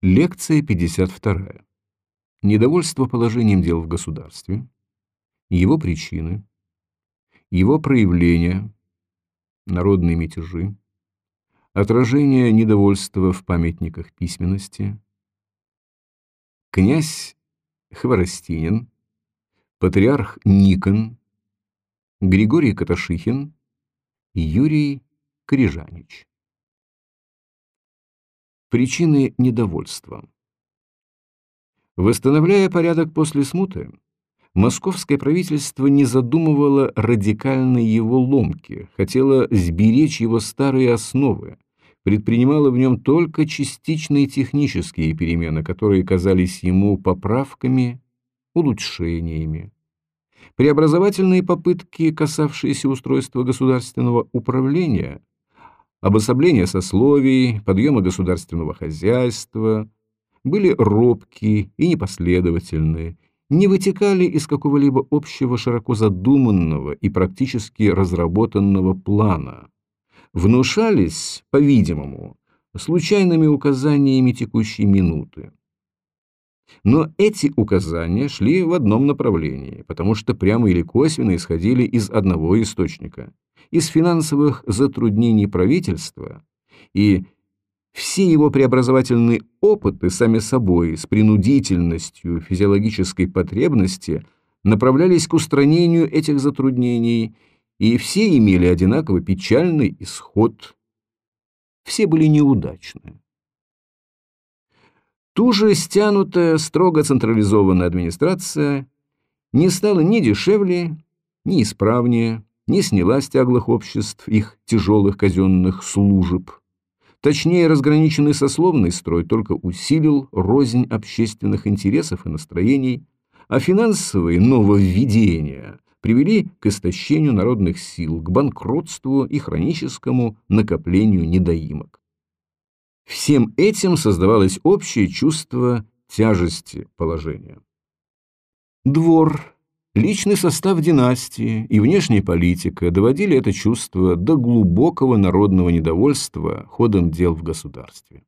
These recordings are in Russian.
Лекция 52. Недовольство положением дел в государстве, его причины, его проявления, народные мятежи, отражение недовольства в памятниках письменности, князь Хворостинин, патриарх Никон, Григорий Каташихин Юрий Корижанич. Причины недовольства. Восстановляя порядок после смуты, московское правительство не задумывало радикальной его ломки, хотело сберечь его старые основы, предпринимало в нем только частичные технические перемены, которые казались ему поправками, улучшениями. Преобразовательные попытки, касавшиеся устройства государственного управления, обособление сословий, подъема государственного хозяйства. Были робкие и непоследовательные, не вытекали из какого-либо общего широко задуманного и практически разработанного плана, внушались, по-видимому, случайными указаниями текущей минуты. Но эти указания шли в одном направлении, потому что прямо или косвенно исходили из одного источника – из финансовых затруднений правительства, и все его преобразовательные опыты сами собой с принудительностью физиологической потребности направлялись к устранению этих затруднений, и все имели одинаково печальный исход. Все были неудачны. Ту же стянутая, строго централизованная администрация не стала ни дешевле, ни исправнее, не сняла с тяглых обществ их тяжелых казенных служеб. Точнее, разграниченный сословный строй только усилил рознь общественных интересов и настроений, а финансовые нововведения привели к истощению народных сил, к банкротству и хроническому накоплению недоимок. Всем этим создавалось общее чувство тяжести положения. Двор Личный состав династии и внешняя политика доводили это чувство до глубокого народного недовольства ходом дел в государстве.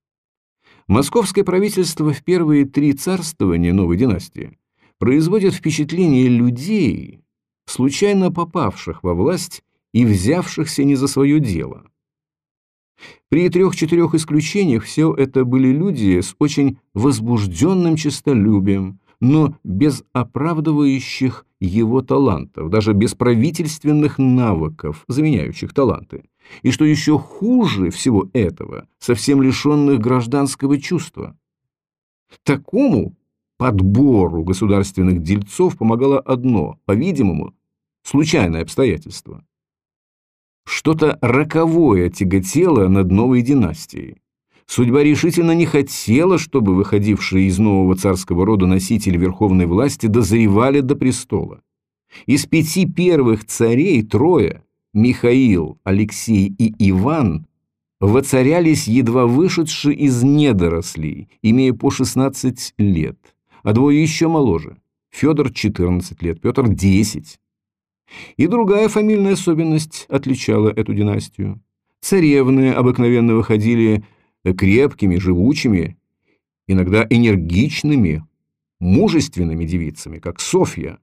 Московское правительство в первые три царствования новой династии производит впечатление людей, случайно попавших во власть и взявшихся не за свое дело. При трех-четырех исключениях все это были люди с очень возбужденным честолюбием, но без оправдывающих его талантов, даже без правительственных навыков, заменяющих таланты. И что еще хуже всего этого, совсем лишенных гражданского чувства. Такому подбору государственных дельцов помогало одно, по-видимому, случайное обстоятельство. Что-то роковое тяготело над новой династией. Судьба решительно не хотела, чтобы выходившие из нового царского рода носители верховной власти дозревали до престола. Из пяти первых царей трое – Михаил, Алексей и Иван – воцарялись едва вышедшие из недорослей, имея по 16 лет, а двое еще моложе – Федор 14 лет, Петр 10. И другая фамильная особенность отличала эту династию. Царевны обыкновенно выходили – крепкими, живучими, иногда энергичными, мужественными девицами, как Софья,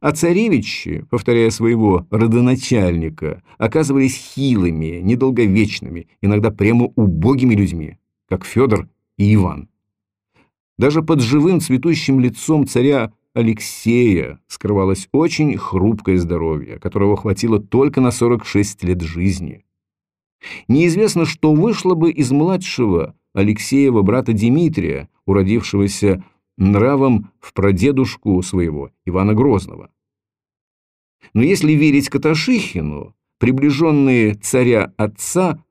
а царевичи, повторяя своего родоначальника, оказывались хилыми, недолговечными, иногда прямо убогими людьми, как Федор и Иван. Даже под живым цветущим лицом царя Алексея скрывалось очень хрупкое здоровье, которого хватило только на 46 лет жизни. Неизвестно, что вышло бы из младшего Алексеева брата Дмитрия, уродившегося нравом в прадедушку своего, Ивана Грозного. Но если верить Каташихину, приближенные царя отца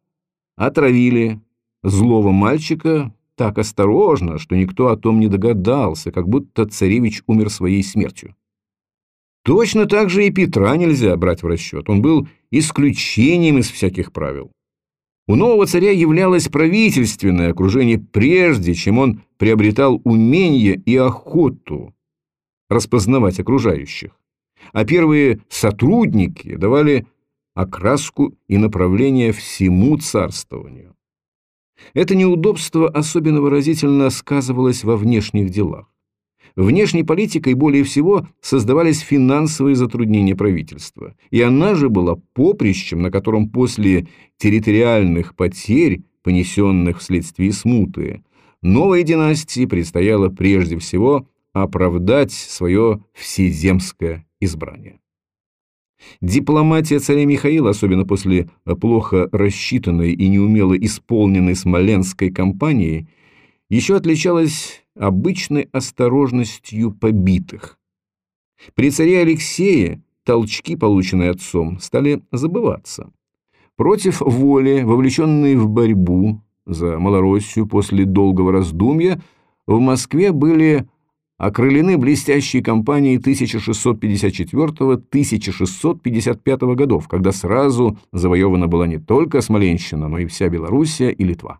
отравили злого мальчика так осторожно, что никто о том не догадался, как будто царевич умер своей смертью. Точно так же и Петра нельзя брать в расчет. Он был исключением из всяких правил. У нового царя являлось правительственное окружение прежде, чем он приобретал умение и охоту распознавать окружающих. А первые сотрудники давали окраску и направление всему царствованию. Это неудобство особенно выразительно сказывалось во внешних делах. Внешней политикой более всего создавались финансовые затруднения правительства, и она же была поприщем, на котором после территориальных потерь, понесенных вследствие смуты, новой династии предстояло прежде всего оправдать свое всеземское избрание. Дипломатия царя Михаила, особенно после плохо рассчитанной и неумело исполненной Смоленской кампании, еще отличалась обычной осторожностью побитых. При царе Алексее толчки, полученные отцом, стали забываться. Против воли, вовлеченные в борьбу за Малороссию после долгого раздумья, в Москве были окрылены блестящей кампанией 1654-1655 годов, когда сразу завоевана была не только Смоленщина, но и вся Белоруссия и Литва.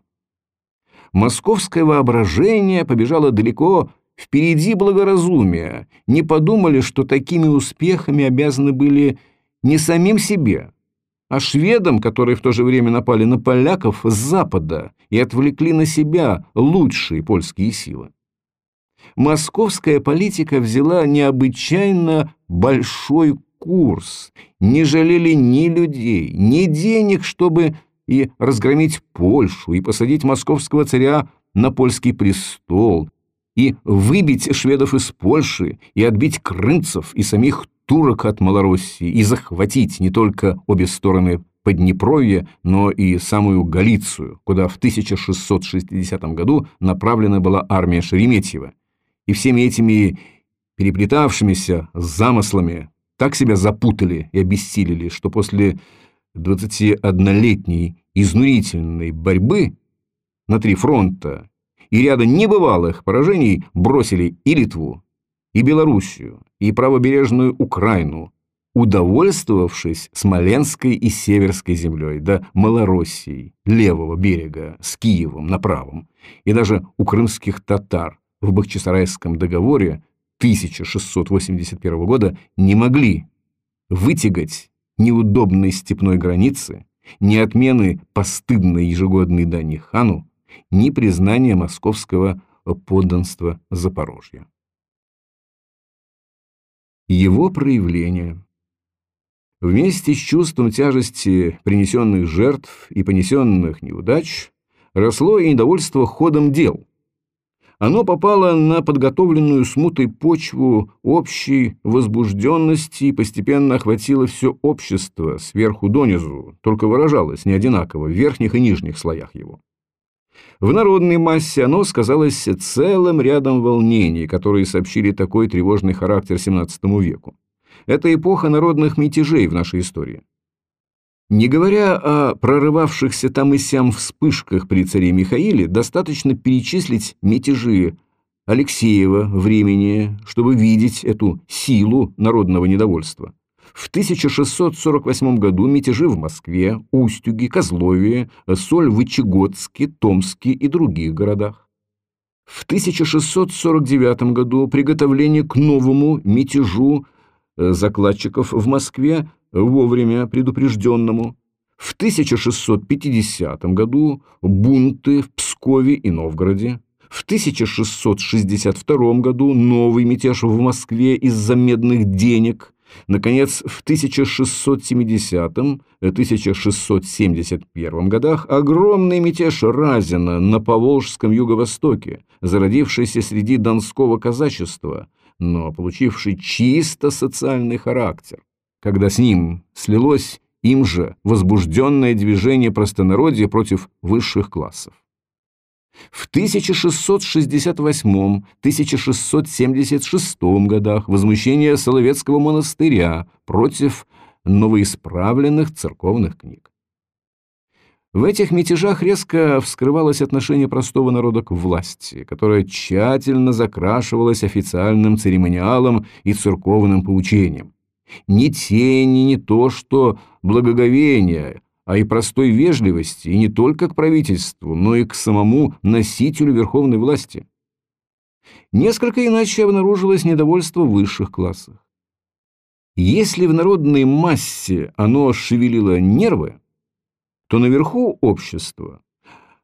Московское воображение побежало далеко впереди благоразумия, не подумали, что такими успехами обязаны были не самим себе, а шведам, которые в то же время напали на поляков с запада и отвлекли на себя лучшие польские силы. Московская политика взяла необычайно большой курс, не жалели ни людей, ни денег, чтобы и разгромить Польшу, и посадить московского царя на польский престол, и выбить шведов из Польши, и отбить крымцев и самих турок от Малороссии, и захватить не только обе стороны Поднепровья, но и самую Галицию, куда в 1660 году направлена была армия Шереметьева и всеми этими переплетавшимися замыслами так себя запутали и обессилили, что после 21-летней изнурительной борьбы на три фронта и ряда небывалых поражений бросили и Литву, и Белоруссию, и правобережную Украину, удовольствовавшись Смоленской и Северской землей, да Малороссией, левого берега, с Киевом на правом, и даже у крымских татар, в Бахчисарайском договоре 1681 года не могли вытягать неудобной степной границы, ни отмены постыдной ежегодной дани хану, ни признания московского подданства Запорожья. Его проявление Вместе с чувством тяжести принесенных жертв и понесенных неудач росло и недовольство ходом дел, оно попало на подготовленную смутой почву общей возбужденности и постепенно охватило все общество сверху донизу, только выражалось не одинаково в верхних и нижних слоях его. В народной массе оно сказалось целым рядом волнений, которые сообщили такой тревожный характер XVII веку. Это эпоха народных мятежей в нашей истории. Не говоря о прорывавшихся там и сям вспышках при царе Михаиле, достаточно перечислить мятежи Алексеева времени, чтобы видеть эту силу народного недовольства. В 1648 году мятежи в Москве, Устюге, Козлове, Соль-Вычегодске, Томске и других городах. В 1649 году приготовление к новому мятежу э, закладчиков в Москве вовремя предупрежденному. В 1650 году бунты в Пскове и Новгороде. В 1662 году новый мятеж в Москве из-за медных денег. Наконец, в 1670-1671 годах огромный мятеж Разина на Поволжском юго-востоке, зародившийся среди донского казачества, но получивший чисто социальный характер когда с ним слилось им же возбужденное движение простонародья против высших классов. В 1668-1676 годах возмущение Соловецкого монастыря против новоисправленных церковных книг. В этих мятежах резко вскрывалось отношение простого народа к власти, которое тщательно закрашивалось официальным церемониалом и церковным поучением. Ни тени, не то что благоговения, а и простой вежливости, и не только к правительству, но и к самому носителю верховной власти. Несколько иначе обнаружилось недовольство высших классов. Если в народной массе оно шевелило нервы, то наверху общества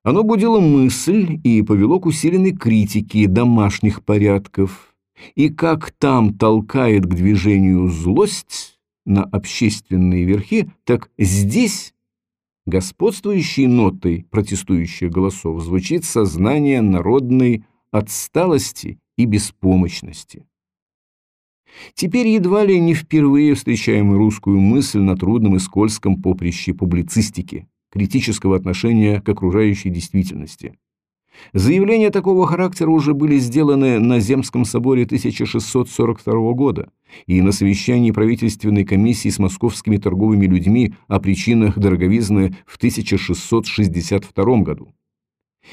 Оно будило мысль и повело к усиленной критике домашних порядков, и как там толкает к движению злость на общественные верхи, так здесь господствующей нотой протестующих голосов звучит сознание народной отсталости и беспомощности. Теперь едва ли не впервые встречаем русскую мысль на трудном и скользком поприще публицистики, критического отношения к окружающей действительности. Заявления такого характера уже были сделаны на Земском соборе 1642 года и на совещании правительственной комиссии с московскими торговыми людьми о причинах дороговизны в 1662 году.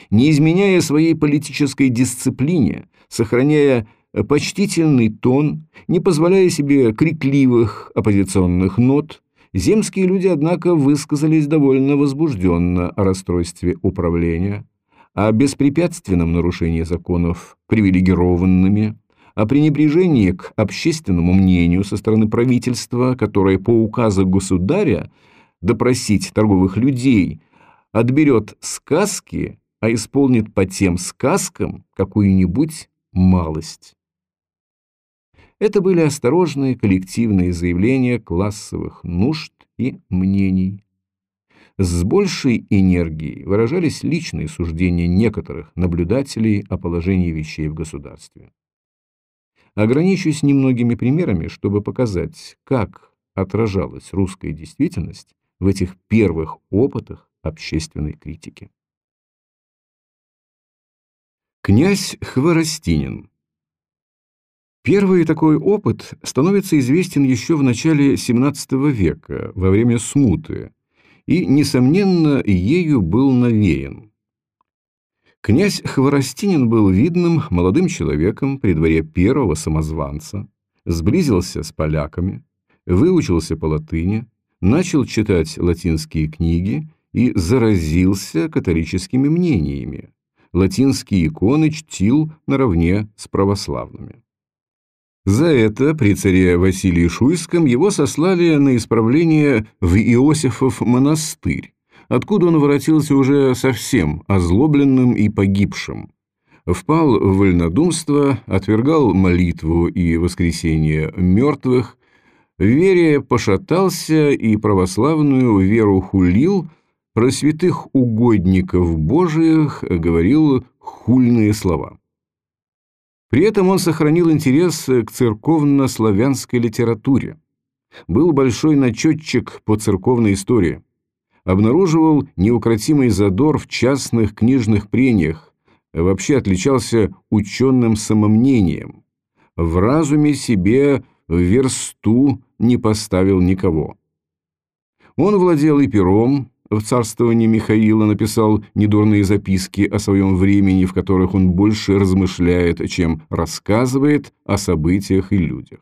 Не изменяя своей политической дисциплине, сохраняя почтительный тон, не позволяя себе крикливых оппозиционных нот, земские люди, однако, высказались довольно возбужденно о расстройстве управления, о беспрепятственном нарушении законов привилегированными, о пренебрежении к общественному мнению со стороны правительства, которое по указу государя допросить торговых людей отберет сказки, а исполнит по тем сказкам какую-нибудь малость. Это были осторожные коллективные заявления классовых нужд и мнений. С большей энергией выражались личные суждения некоторых наблюдателей о положении вещей в государстве. Ограничусь немногими примерами, чтобы показать, как отражалась русская действительность в этих первых опытах общественной критики. Князь Хворостинин Первый такой опыт становится известен еще в начале XVII века, во время смуты, и, несомненно, ею был навеян. Князь Хворостинин был видным молодым человеком при дворе первого самозванца, сблизился с поляками, выучился по латыни, начал читать латинские книги и заразился католическими мнениями. Латинские иконы чтил наравне с православными. За это при царе Василии Шуйском его сослали на исправление в Иосифов монастырь, откуда он воротился уже совсем озлобленным и погибшим. Впал в вольнодумство, отвергал молитву и воскресение мертвых, в вере пошатался и православную веру хулил, про святых угодников Божиих говорил хульные слова. При этом он сохранил интерес к церковно-славянской литературе. Был большой начетчик по церковной истории. Обнаруживал неукротимый задор в частных книжных прениях, вообще отличался ученым самомнением. В разуме себе в версту не поставил никого. Он владел и пером, в царствовании Михаила написал недурные записки о своем времени, в которых он больше размышляет, чем рассказывает о событиях и людях.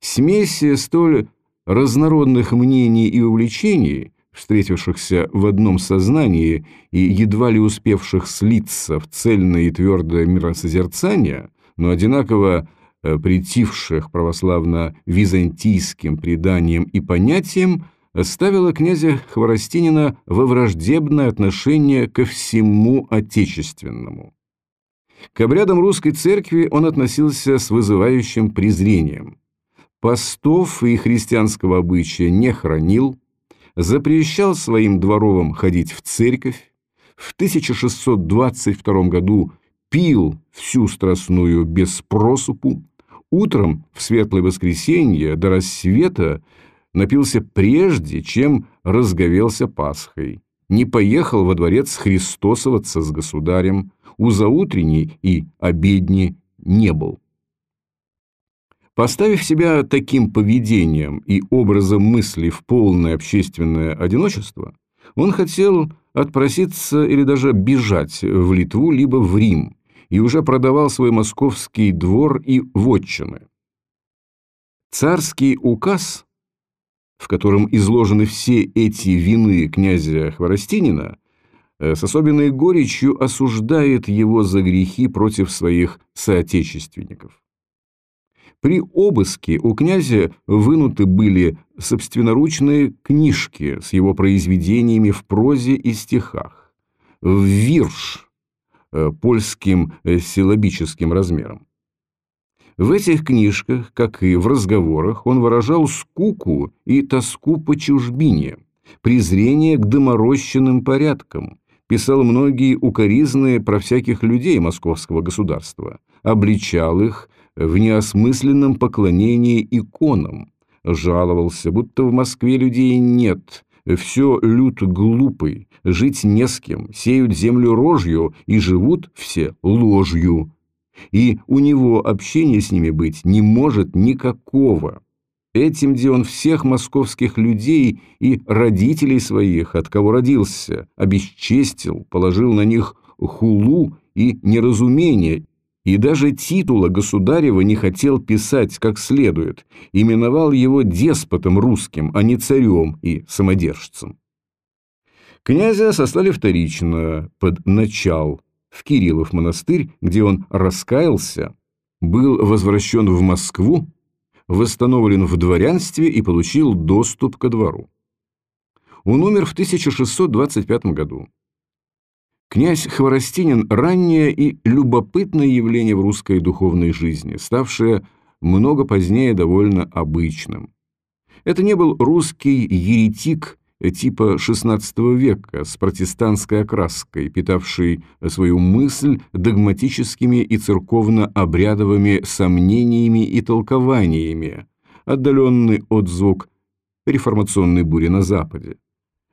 Смесь столь разнородных мнений и увлечений, встретившихся в одном сознании и едва ли успевших слиться в цельное и твердое миросозерцание, но одинаково э, притивших православно-византийским преданиям и понятиям, ставила князя Хворостинина во враждебное отношение ко всему отечественному. К обрядам русской церкви он относился с вызывающим презрением. Постов и христианского обычая не хранил, запрещал своим дворовым ходить в церковь, в 1622 году пил всю страстную без просупу, утром в светлое воскресенье до рассвета напился прежде, чем разговелся Пасхой, не поехал во дворец христосоваться с государем, у заутренней и обедни не был. Поставив себя таким поведением и образом мысли в полное общественное одиночество, он хотел отпроситься или даже бежать в Литву либо в Рим, и уже продавал свой московский двор и вотчины. Царский указ в котором изложены все эти вины князя Хворостинина, э, с особенной горечью осуждает его за грехи против своих соотечественников. При обыске у князя вынуты были собственноручные книжки с его произведениями в прозе и стихах. в вирш э, польским э, силабическим размером. В этих книжках, как и в разговорах, он выражал скуку и тоску по чужбине, презрение к доморощенным порядкам, писал многие укоризные про всяких людей московского государства, обличал их в неосмысленном поклонении иконам, жаловался, будто в Москве людей нет, все люд глупый, жить не с кем, сеют землю рожью и живут все ложью и у него общения с ними быть не может никакого. Этим, где он всех московских людей и родителей своих, от кого родился, обесчестил, положил на них хулу и неразумение, и даже титула государева не хотел писать как следует, именовал его деспотом русским, а не царем и самодержцем. Князя сослали вторично, под начал, в Кириллов монастырь, где он раскаялся, был возвращен в Москву, восстановлен в дворянстве и получил доступ ко двору. Он умер в 1625 году. Князь Хворостинин – раннее и любопытное явление в русской духовной жизни, ставшее много позднее довольно обычным. Это не был русский еретик типа XVI века с протестантской окраской, питавший свою мысль догматическими и церковно-обрядовыми сомнениями и толкованиями, отдаленный отзвук реформационной бури на Западе.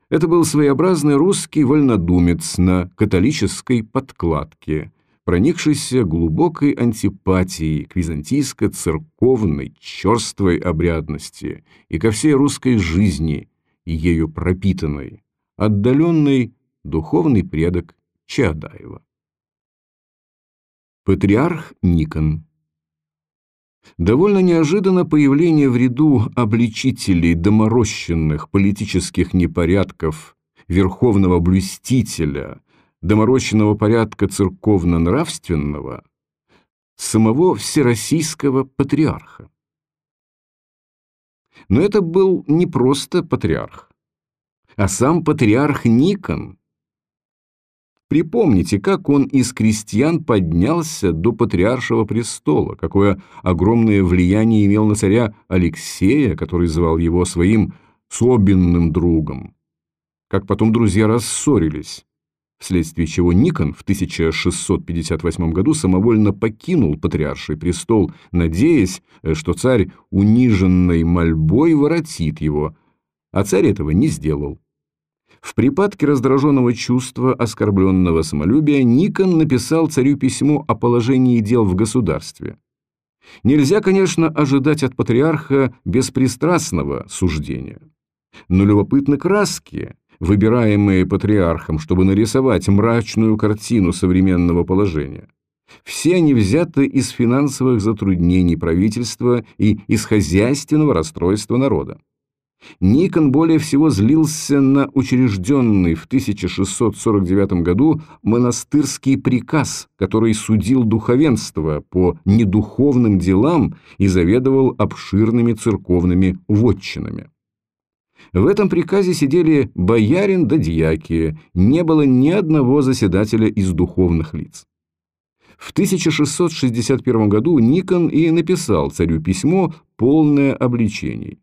Это был своеобразный русский вольнодумец на католической подкладке, проникшийся глубокой антипатией к византийско-церковной черствой обрядности и ко всей русской жизни – ею пропитанной, отдаленный духовный предок Чаадаева. Патриарх Никон Довольно неожиданно появление в ряду обличителей доморощенных политических непорядков верховного блюстителя, доморощенного порядка церковно-нравственного, самого всероссийского патриарха. Но это был не просто патриарх, а сам патриарх Никон. Припомните, как он из крестьян поднялся до патриаршего престола, какое огромное влияние имел на царя Алексея, который звал его своим собенным другом. Как потом друзья рассорились, вследствие чего Никон в 1658 году самовольно покинул патриарший престол, надеясь, что царь униженной мольбой воротит его, а царь этого не сделал. В припадке раздраженного чувства оскорбленного самолюбия Никон написал царю письмо о положении дел в государстве. Нельзя, конечно, ожидать от патриарха беспристрастного суждения. Но любопытны краски, выбираемые патриархом, чтобы нарисовать мрачную картину современного положения. Все они взяты из финансовых затруднений правительства и из хозяйственного расстройства народа. Никон более всего злился на учрежденный в 1649 году монастырский приказ, который судил духовенство по недуховным делам и заведовал обширными церковными вотчинами. В этом приказе сидели боярин да дьяки, не было ни одного заседателя из духовных лиц. В 1661 году Никон и написал царю письмо, полное обличений.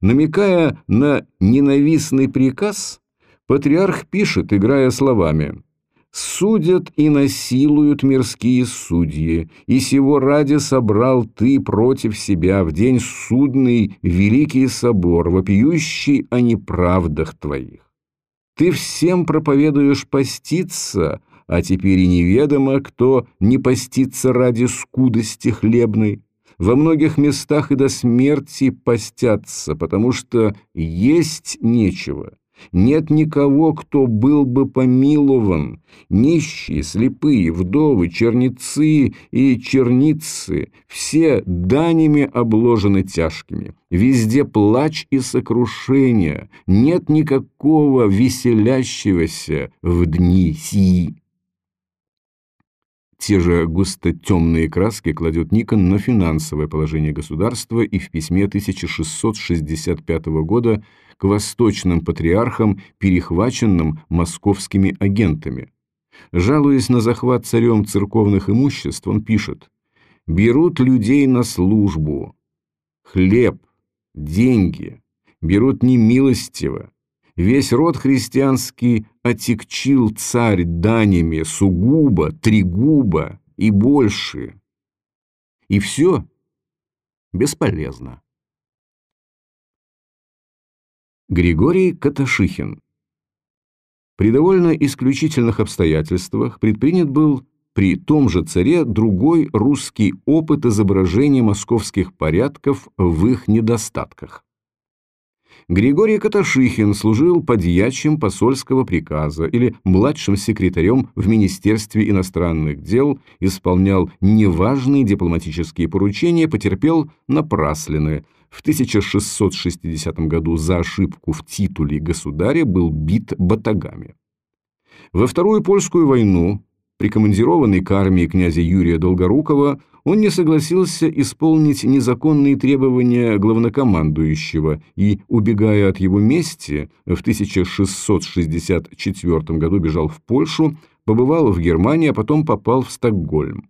Намекая на ненавистный приказ, патриарх пишет, играя словами Судят и насилуют мирские судьи, и сего ради собрал ты против себя в день судный великий собор, вопиющий о неправдах твоих. Ты всем проповедуешь поститься, а теперь и неведомо, кто не постится ради скудости хлебной. Во многих местах и до смерти постятся, потому что есть нечего нет никого, кто был бы помилован. Нищие, слепые, вдовы, черницы и черницы, все данями обложены тяжкими. Везде плач и сокрушение, нет никакого веселящегося в дни сии. Те же густо-темные краски кладет Никон на финансовое положение государства и в письме 1665 года к восточным патриархам, перехваченным московскими агентами. Жалуясь на захват царем церковных имуществ, он пишет «Берут людей на службу, хлеб, деньги, берут немилостиво, весь род христианский отекчил царь данями сугубо, тригубо и больше. И все бесполезно. Григорий Каташихин При довольно исключительных обстоятельствах предпринят был при том же царе другой русский опыт изображения московских порядков в их недостатках. Григорий Каташихин служил подьячим посольского приказа или младшим секретарем в Министерстве иностранных дел, исполнял неважные дипломатические поручения, потерпел напраслины. В 1660 году за ошибку в титуле государя был бит батагами. Во Вторую польскую войну Прикомандированный к армии князя Юрия Долгорукова, он не согласился исполнить незаконные требования главнокомандующего и, убегая от его мести, в 1664 году бежал в Польшу, побывал в Германии, а потом попал в Стокгольм.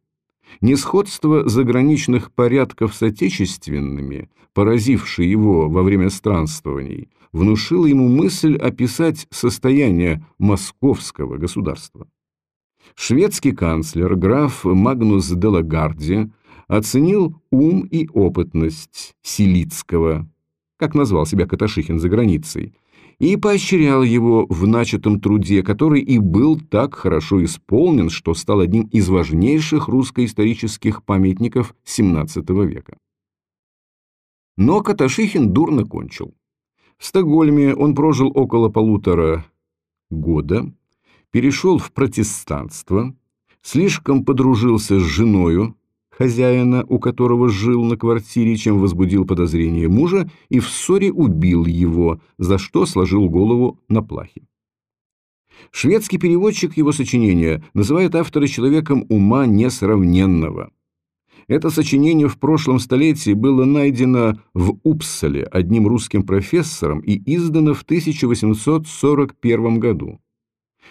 Несходство заграничных порядков с отечественными, поразившее его во время странствований, внушило ему мысль описать состояние московского государства. Шведский канцлер граф Магнус Делагарди оценил ум и опытность Силицкого, как назвал себя Каташихин за границей, и поощрял его в начатом труде, который и был так хорошо исполнен, что стал одним из важнейших русско-исторических памятников XVII века. Но Каташихин дурно кончил. В Стокгольме он прожил около полутора года, перешел в протестанство, слишком подружился с женою, хозяина, у которого жил на квартире, чем возбудил подозрение мужа, и в ссоре убил его, за что сложил голову на плахе. Шведский переводчик его сочинения называет автора человеком ума несравненного. Это сочинение в прошлом столетии было найдено в Упсале одним русским профессором и издано в 1841 году.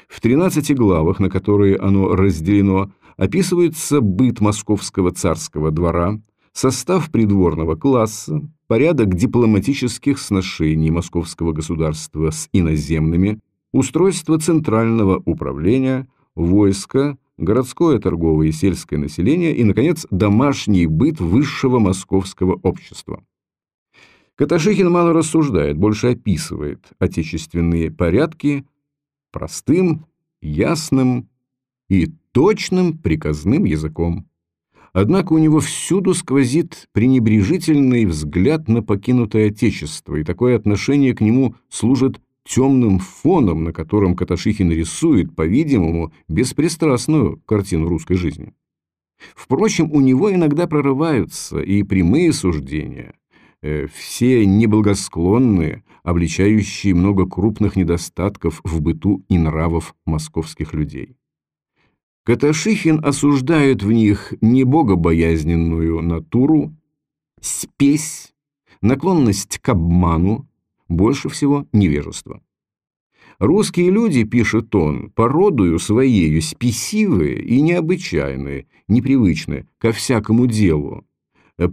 В 13 главах, на которые оно разделено, описывается быт московского царского двора, состав придворного класса, порядок дипломатических сношений московского государства с иноземными, устройство центрального управления, войска, городское, торговое и сельское население и, наконец, домашний быт высшего московского общества. Каташихин мало рассуждает, больше описывает отечественные порядки, простым, ясным и точным приказным языком. Однако у него всюду сквозит пренебрежительный взгляд на покинутое отечество, и такое отношение к нему служит темным фоном, на котором Каташихин рисует, по-видимому, беспристрастную картину русской жизни. Впрочем, у него иногда прорываются и прямые суждения, Э, все неблагосклонные, обличающие много крупных недостатков в быту и нравов московских людей. Каташихин осуждает в них небогобоязненную натуру, спесь, наклонность к обману, больше всего невежество. Русские люди, пишет он, породую своею спесивые и необычайные, непривычные ко всякому делу,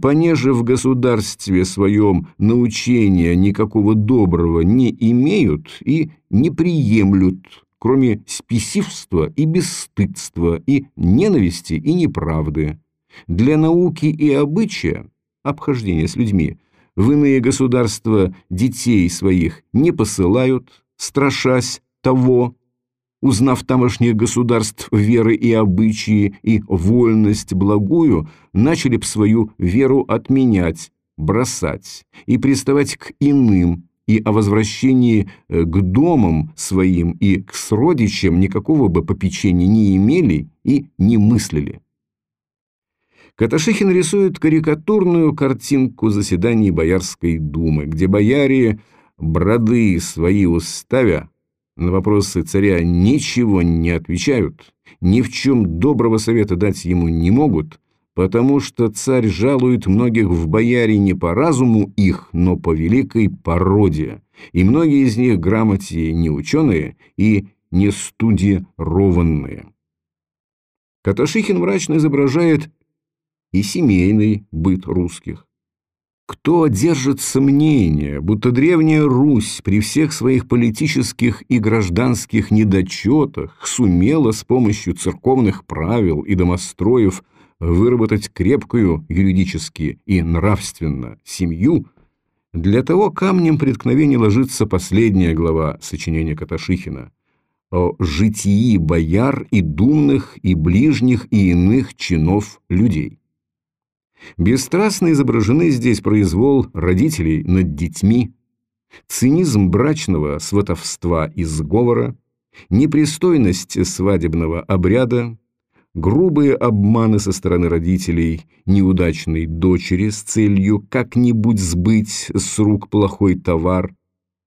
понеже в государстве своем научения никакого доброго не имеют и не приемлют, кроме спесивства и бесстыдства, и ненависти и неправды. Для науки и обычая, обхождения с людьми, в иные государства детей своих не посылают, страшась того, узнав тамошних государств веры и обычаи и вольность благую, начали б свою веру отменять, бросать и приставать к иным, и о возвращении э, к домам своим и к сродичам никакого бы попечения не имели и не мыслили. Каташихин рисует карикатурную картинку заседаний Боярской думы, где бояре, броды свои уставя, на вопросы царя ничего не отвечают, ни в чем доброго совета дать ему не могут, потому что царь жалует многих в бояре не по разуму их, но по великой породе, и многие из них грамоте не ученые и не студированные. Каташихин мрачно изображает и семейный быт русских. Кто держит сомнение, будто Древняя Русь при всех своих политических и гражданских недочетах сумела с помощью церковных правил и домостроев выработать крепкую юридически и нравственно семью, для того камнем преткновения ложится последняя глава сочинения Каташихина о житии бояр и думных, и ближних, и иных чинов людей. Бесстрастно изображены здесь произвол родителей над детьми, цинизм брачного сватовства и сговора, непристойность свадебного обряда, грубые обманы со стороны родителей неудачной дочери с целью как-нибудь сбыть с рук плохой товар,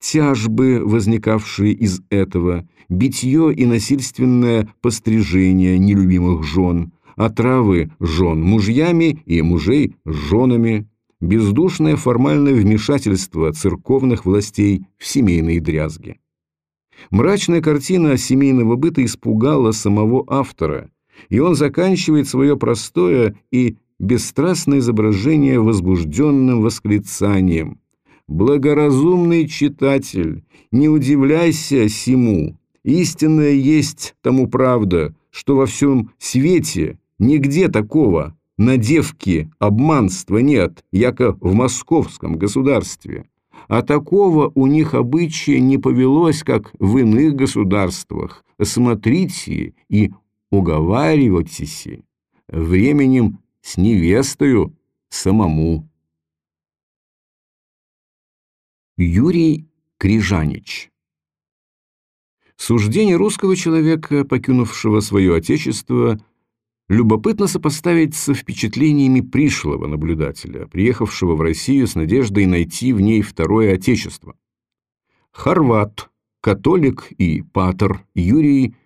тяжбы, возникавшие из этого, битье и насильственное пострижение нелюбимых жен, отравы жен мужьями и мужей женами, бездушное формальное вмешательство церковных властей в семейные дрязги. Мрачная картина семейного быта испугала самого автора, и он заканчивает свое простое и бесстрастное изображение возбужденным восклицанием. «Благоразумный читатель, не удивляйся сему, истинная есть тому правда, что во всем свете Нигде такого на девке обманства нет, яко в московском государстве. А такого у них обычая не повелось, как в иных государствах. Смотрите и уговаривайтесь временем с невестою самому. Юрий Крижанич Суждение русского человека, покинувшего свое отечество – Любопытно сопоставить со впечатлениями пришлого наблюдателя, приехавшего в Россию с надеждой найти в ней второе отечество. Хорват, католик и патер Юрий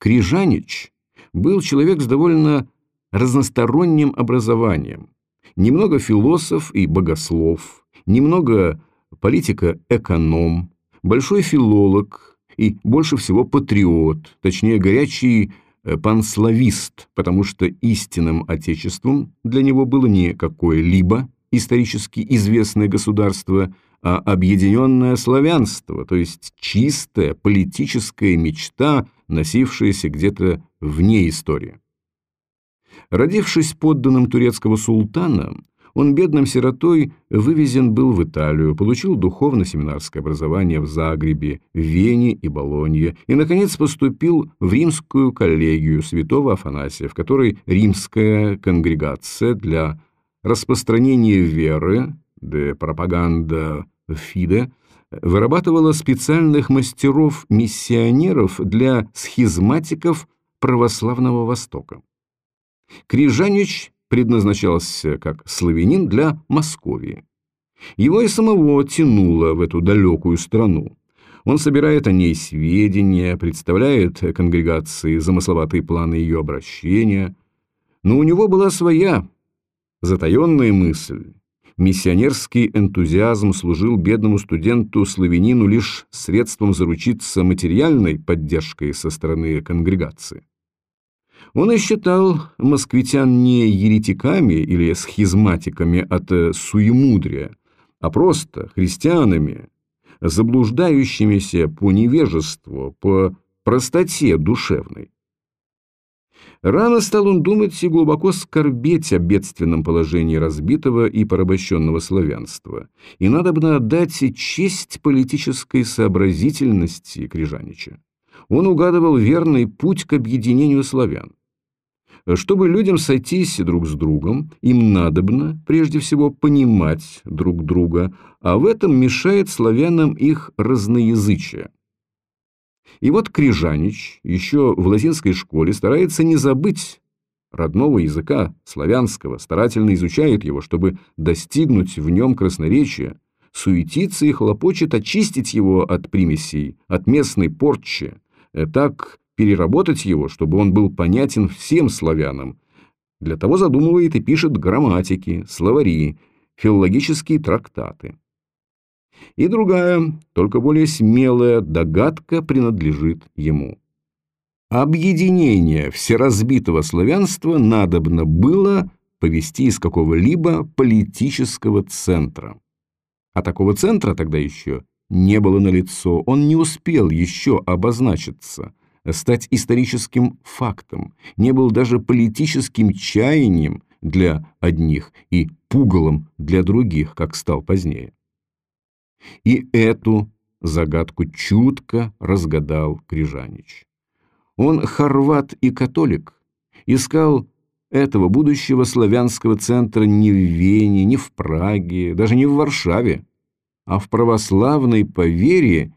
Крижанич был человек с довольно разносторонним образованием, немного философ и богослов, немного политика-эконом, большой филолог и больше всего патриот, точнее горячий Э, панславист, потому что истинным отечеством для него было не какое-либо исторически известное государство, а объединенное славянство, то есть чистая политическая мечта, носившаяся где-то вне истории. Родившись подданным турецкого султана, он бедным сиротой вывезен был в Италию, получил духовно-семинарское образование в Загребе, Вене и Болонье и, наконец, поступил в римскую коллегию святого Афанасия, в которой римская конгрегация для распространения веры, де пропаганда фиде, вырабатывала специальных мастеров-миссионеров для схизматиков православного Востока. Крижанич предназначался как славянин для Московии. Его и самого тянуло в эту далекую страну. Он собирает о ней сведения, представляет конгрегации замысловатые планы ее обращения. Но у него была своя затаенная мысль. Миссионерский энтузиазм служил бедному студенту-славянину лишь средством заручиться материальной поддержкой со стороны конгрегации. Он и считал москвитян не еретиками или схизматиками от э, суемудрия, а просто христианами, заблуждающимися по невежеству, по простоте душевной. Рано стал он думать и глубоко скорбеть о бедственном положении разбитого и порабощенного славянства, и надо бы отдать честь политической сообразительности Крижанича. Он угадывал верный путь к объединению славян. Чтобы людям сойтись друг с другом, им надобно, прежде всего, понимать друг друга, а в этом мешает славянам их разноязычие. И вот Крижанич еще в латинской школе старается не забыть родного языка, славянского, старательно изучает его, чтобы достигнуть в нем красноречия, суетится и хлопочет очистить его от примесей, от местной порчи, э, так переработать его, чтобы он был понятен всем славянам. Для того задумывает и пишет грамматики, словари, филологические трактаты. И другая, только более смелая догадка принадлежит ему. Объединение всеразбитого славянства надобно было повести из какого-либо политического центра. А такого центра тогда еще не было налицо, он не успел еще обозначиться, стать историческим фактом, не был даже политическим чаянием для одних и пугалом для других, как стал позднее. И эту загадку чутко разгадал Крижанич. Он хорват и католик, искал этого будущего славянского центра не в Вене, не в Праге, даже не в Варшаве, а в православной по вере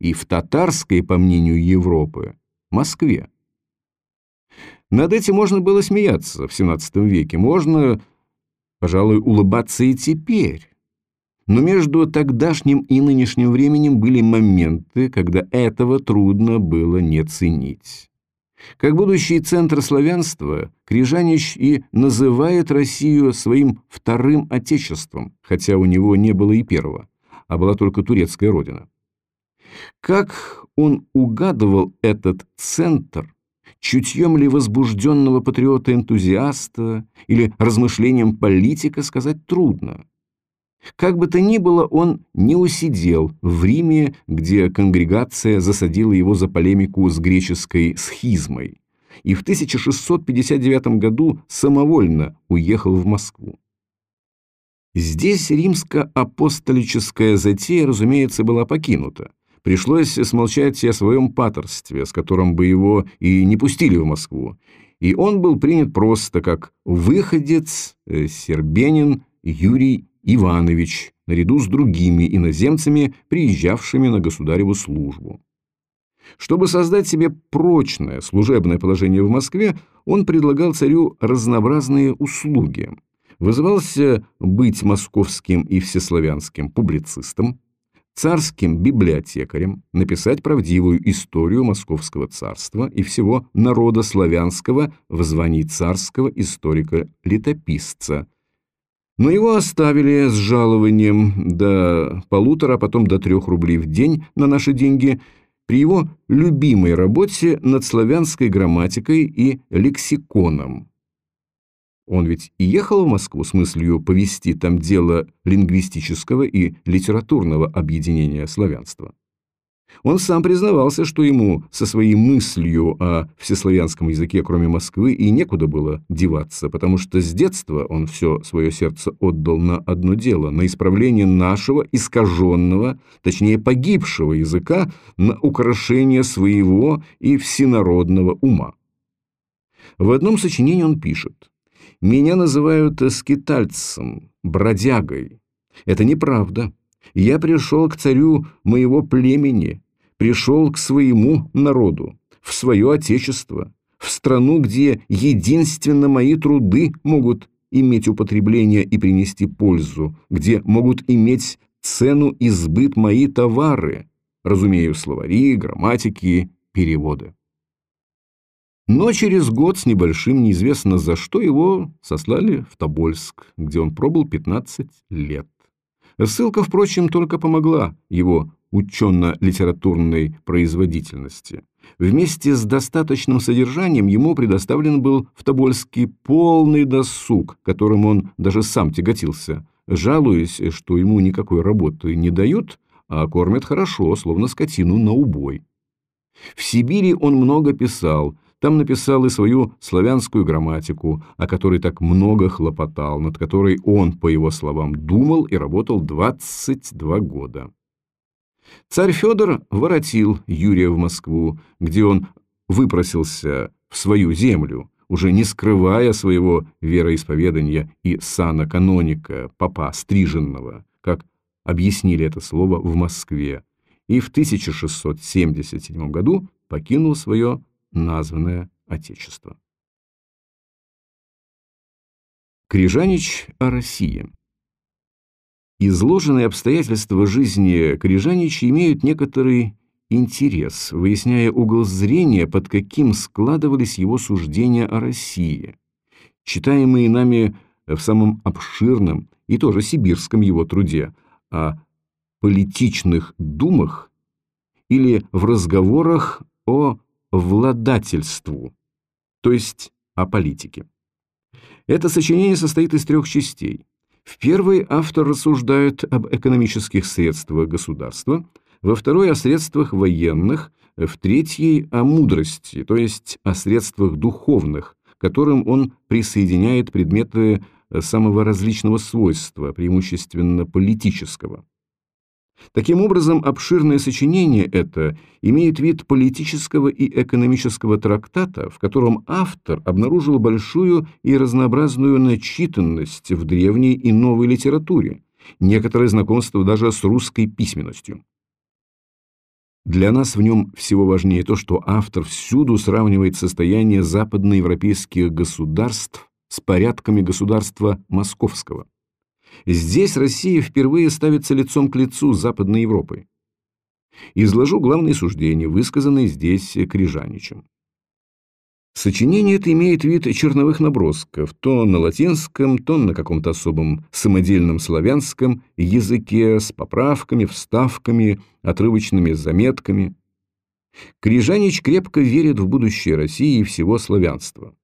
и в татарской, по мнению Европы, Москве. Над этим можно было смеяться в XVII веке, можно, пожалуй, улыбаться и теперь. Но между тогдашним и нынешним временем были моменты, когда этого трудно было не ценить. Как будущий центр славянства, Крижанич и называет Россию своим вторым отечеством, хотя у него не было и первого, а была только турецкая родина. Как он угадывал этот центр, чутьем ли возбужденного патриота-энтузиаста или размышлением политика, сказать трудно. Как бы то ни было, он не усидел в Риме, где конгрегация засадила его за полемику с греческой схизмой, и в 1659 году самовольно уехал в Москву. Здесь римско-апостолическая затея, разумеется, была покинута. Пришлось смолчать и о своем паторстве, с которым бы его и не пустили в Москву, и он был принят просто как выходец, э, сербенин Юрий Иванович, наряду с другими иноземцами, приезжавшими на государеву службу. Чтобы создать себе прочное служебное положение в Москве, он предлагал царю разнообразные услуги. Вызывался быть московским и всеславянским публицистом, царским библиотекарем, написать правдивую историю Московского царства и всего народа славянского в звании царского историка-летописца – но его оставили с жалованием до полутора, а потом до трех рублей в день на наши деньги при его любимой работе над славянской грамматикой и лексиконом. Он ведь и ехал в Москву с мыслью повести там дело лингвистического и литературного объединения славянства. Он сам признавался, что ему со своей мыслью о всеславянском языке, кроме Москвы, и некуда было деваться, потому что с детства он все свое сердце отдал на одно дело, на исправление нашего искаженного, точнее погибшего языка, на украшение своего и всенародного ума. В одном сочинении он пишет «Меня называют скитальцем, бродягой. Это неправда. Я пришел к царю моего племени, пришел к своему народу, в свое отечество, в страну, где единственно мои труды могут иметь употребление и принести пользу, где могут иметь цену и сбыт мои товары, разумею, словари, грамматики, переводы. Но через год с небольшим неизвестно за что его сослали в Тобольск, где он пробыл 15 лет. Ссылка, впрочем, только помогла его ученно-литературной производительности. Вместе с достаточным содержанием ему предоставлен был в Тобольске полный досуг, которым он даже сам тяготился, жалуясь, что ему никакой работы не дают, а кормят хорошо, словно скотину на убой. В Сибири он много писал, там написал и свою славянскую грамматику, о которой так много хлопотал, над которой он, по его словам, думал и работал 22 года. Царь Федор воротил Юрия в Москву, где он выпросился в свою землю, уже не скрывая своего вероисповедания и сана каноника, папа стриженного, как объяснили это слово в Москве, и в 1677 году покинул свое названное Отечество. Крижанич о России. Изложенные обстоятельства жизни Крижанича имеют некоторый интерес, выясняя угол зрения, под каким складывались его суждения о России, читаемые нами в самом обширном и тоже сибирском его труде о политичных думах или в разговорах о владательству, то есть о политике. Это сочинение состоит из трех частей. В первой автор рассуждает об экономических средствах государства, во второй – о средствах военных, в третьей – о мудрости, то есть о средствах духовных, которым он присоединяет предметы самого различного свойства, преимущественно политического. Таким образом, обширное сочинение это имеет вид политического и экономического трактата, в котором автор обнаружил большую и разнообразную начитанность в древней и новой литературе, некоторое знакомство даже с русской письменностью. Для нас в нем всего важнее то, что автор всюду сравнивает состояние западноевропейских государств с порядками государства московского. Здесь Россия впервые ставится лицом к лицу с Западной Европой. Изложу главные суждения, высказанные здесь Крижаничем. Сочинение это имеет вид черновых набросков, то на латинском, то на каком-то особом самодельном славянском языке с поправками, вставками, отрывочными заметками. Крижанич крепко верит в будущее России и всего славянства.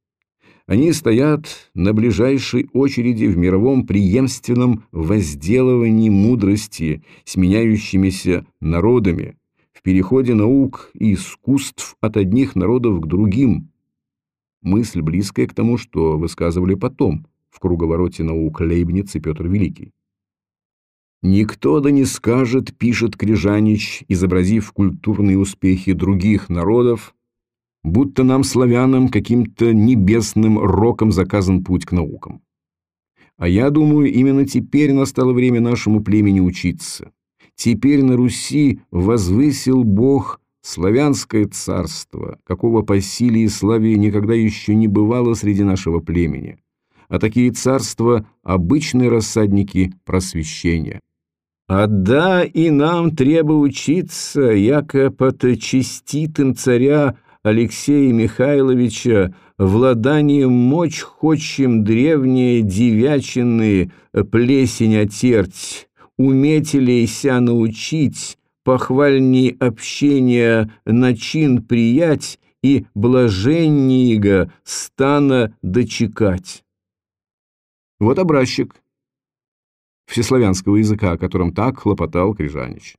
Они стоят на ближайшей очереди в мировом преемственном возделывании мудрости с меняющимися народами, в переходе наук и искусств от одних народов к другим. Мысль близкая к тому, что высказывали потом в круговороте наук Лейбниц и Петр Великий. «Никто да не скажет, — пишет Крижанич, изобразив культурные успехи других народов, будто нам, славянам, каким-то небесным роком заказан путь к наукам. А я думаю, именно теперь настало время нашему племени учиться. Теперь на Руси возвысил Бог славянское царство, какого по силе и славе никогда еще не бывало среди нашего племени. А такие царства – обычные рассадники просвещения. А да, и нам треба учиться, яко под чиститым царя Алексея Михайловича владанием мочь хочем древние девячины плесень отерть, уметелейся научить, похвальней общения начин приять и блаженниего стана дочекать. Вот образчик всеславянского языка, о котором так хлопотал Крижанич.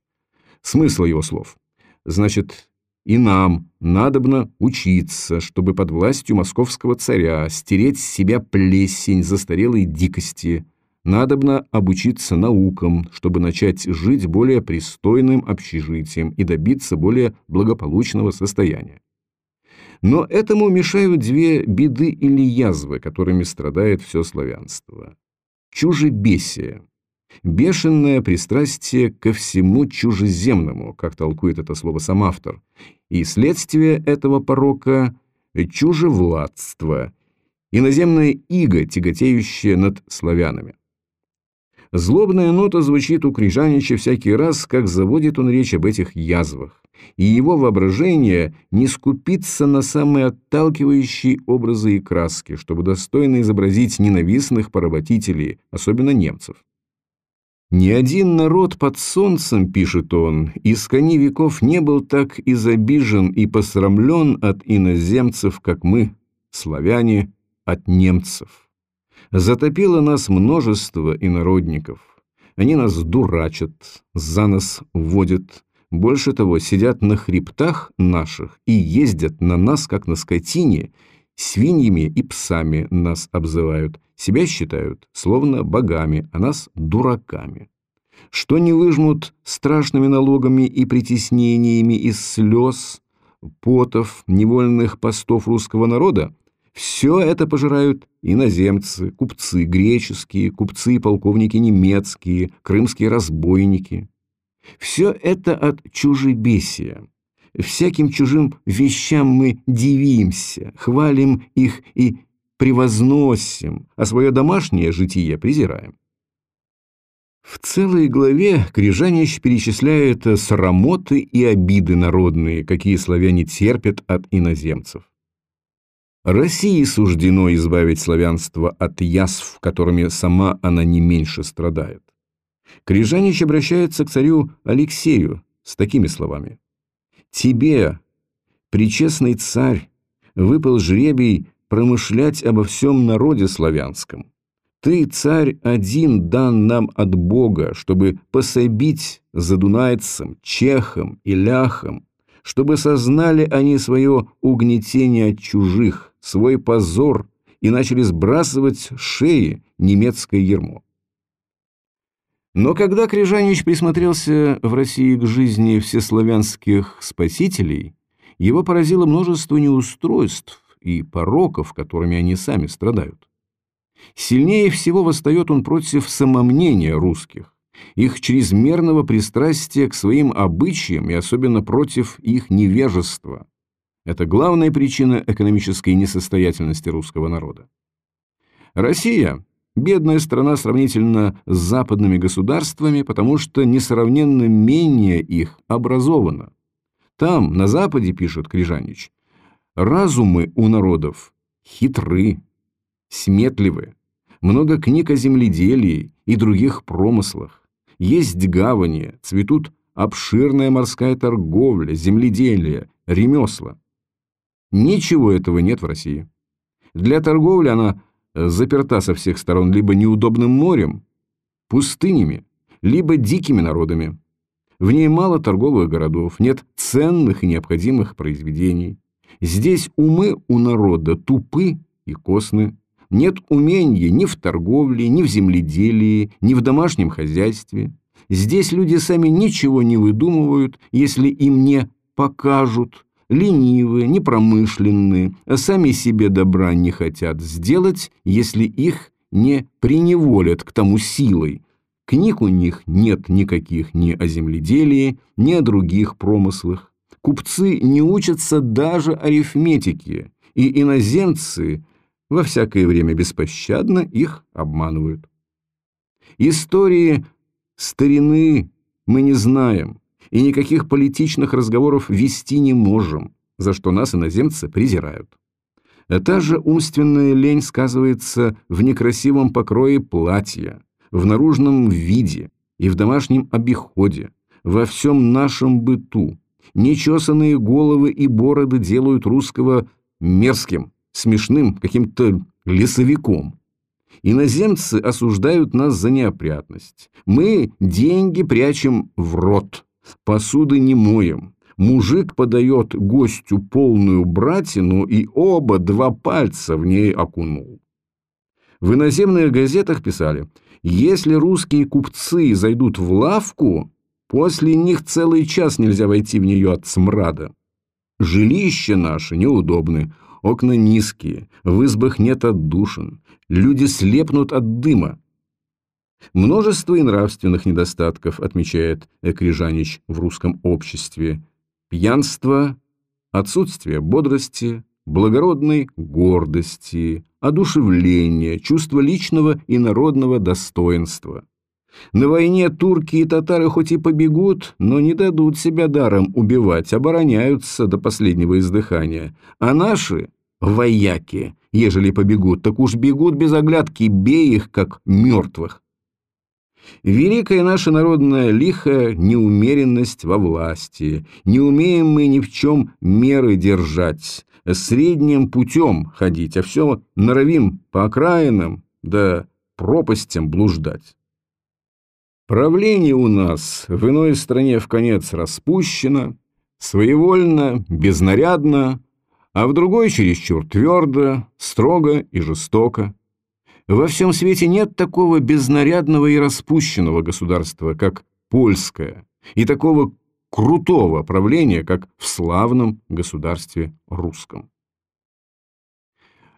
Смысл его слов. Значит, и нам надобно учиться, чтобы под властью московского царя стереть с себя плесень застарелой дикости. Надобно обучиться наукам, чтобы начать жить более пристойным общежитием и добиться более благополучного состояния. Но этому мешают две беды или язвы, которыми страдает все славянство. Чужебесие Бешеное пристрастие ко всему чужеземному, как толкует это слово сам автор, и следствие этого порока – чужевладство, иноземная иго, тяготеющая над славянами. Злобная нота звучит у Крижанича всякий раз, как заводит он речь об этих язвах, и его воображение не скупится на самые отталкивающие образы и краски, чтобы достойно изобразить ненавистных поработителей, особенно немцев. Ни один народ под солнцем, пишет он, из кони веков не был так изобижен и посрамлен от иноземцев, как мы, славяне, от немцев. Затопило нас множество инородников. Они нас дурачат, за нас водят, больше того, сидят на хребтах наших и ездят на нас, как на скотине, свиньями и псами нас обзывают, себя считают словно богами, а нас дураками. Что не выжмут страшными налогами и притеснениями из слез, потов, невольных постов русского народа, все это пожирают иноземцы, купцы греческие, купцы и полковники немецкие, крымские разбойники. Все это от чужебесия. Всяким чужим вещам мы дивимся, хвалим их и превозносим, а свое домашнее житие презираем. В целой главе Крижанич перечисляет срамоты и обиды народные, какие славяне терпят от иноземцев. России суждено избавить славянство от язв, которыми сама она не меньше страдает. Крижанич обращается к царю Алексею с такими словами. «Тебе, причестный царь, выпал жребий промышлять обо всем народе славянском. Ты, царь, один дан нам от Бога, чтобы пособить задунайцам, чехам и ляхам, чтобы сознали они свое угнетение от чужих, свой позор и начали сбрасывать шеи немецкое ермо. Но когда Крижанич присмотрелся в России к жизни всеславянских спасителей, его поразило множество неустройств и пороков, которыми они сами страдают. Сильнее всего восстает он против самомнения русских, их чрезмерного пристрастия к своим обычаям и особенно против их невежества. Это главная причина экономической несостоятельности русского народа. Россия Бедная страна сравнительно с западными государствами, потому что несравненно менее их образована. Там, на Западе, пишет Крижанич, разумы у народов хитры, сметливы, много книг о земледелии и других промыслах, есть гавани, цветут обширная морская торговля, земледелие, ремесла. Ничего этого нет в России. Для торговли она заперта со всех сторон либо неудобным морем, пустынями, либо дикими народами. В ней мало торговых городов, нет ценных и необходимых произведений. Здесь умы у народа тупы и косны. Нет умения ни в торговле, ни в земледелии, ни в домашнем хозяйстве. Здесь люди сами ничего не выдумывают, если им не покажут, ленивые, непромышленные, сами себе добра не хотят сделать, если их не приневолят к тому силой. Книг у них нет никаких ни о земледелии, ни о других промыслах. Купцы не учатся даже арифметике, и иноземцы во всякое время беспощадно их обманывают. Истории старины мы не знаем, и никаких политичных разговоров вести не можем, за что нас иноземцы презирают. Та же умственная лень сказывается в некрасивом покрое платья, в наружном виде и в домашнем обиходе, во всем нашем быту. Нечесанные головы и бороды делают русского мерзким, смешным, каким-то лесовиком. Иноземцы осуждают нас за неопрятность. Мы деньги прячем в рот, посуды не моем. Мужик подает гостю полную братину и оба два пальца в ней окунул. В иноземных газетах писали, если русские купцы зайдут в лавку, после них целый час нельзя войти в нее от смрада. Жилища наши неудобны, окна низкие, в избах нет отдушин, люди слепнут от дыма. Множество и нравственных недостатков отмечает Экрижанич в русском обществе. Пьянство, отсутствие бодрости, благородной гордости, одушевление, чувство личного и народного достоинства. На войне турки и татары хоть и побегут, но не дадут себя даром убивать, обороняются до последнего издыхания. А наши вояки, ежели побегут, так уж бегут без оглядки, бей их, как мертвых. Великая наша народная лиха – неумеренность во власти. Не умеем мы ни в чем меры держать, средним путем ходить, а все норовим по окраинам да пропастям блуждать. Правление у нас в иной стране в конец распущено, своевольно, безнарядно, а в другой чересчур твердо, строго и жестоко. Во всем свете нет такого безнарядного и распущенного государства, как польское, и такого крутого правления, как в славном государстве русском.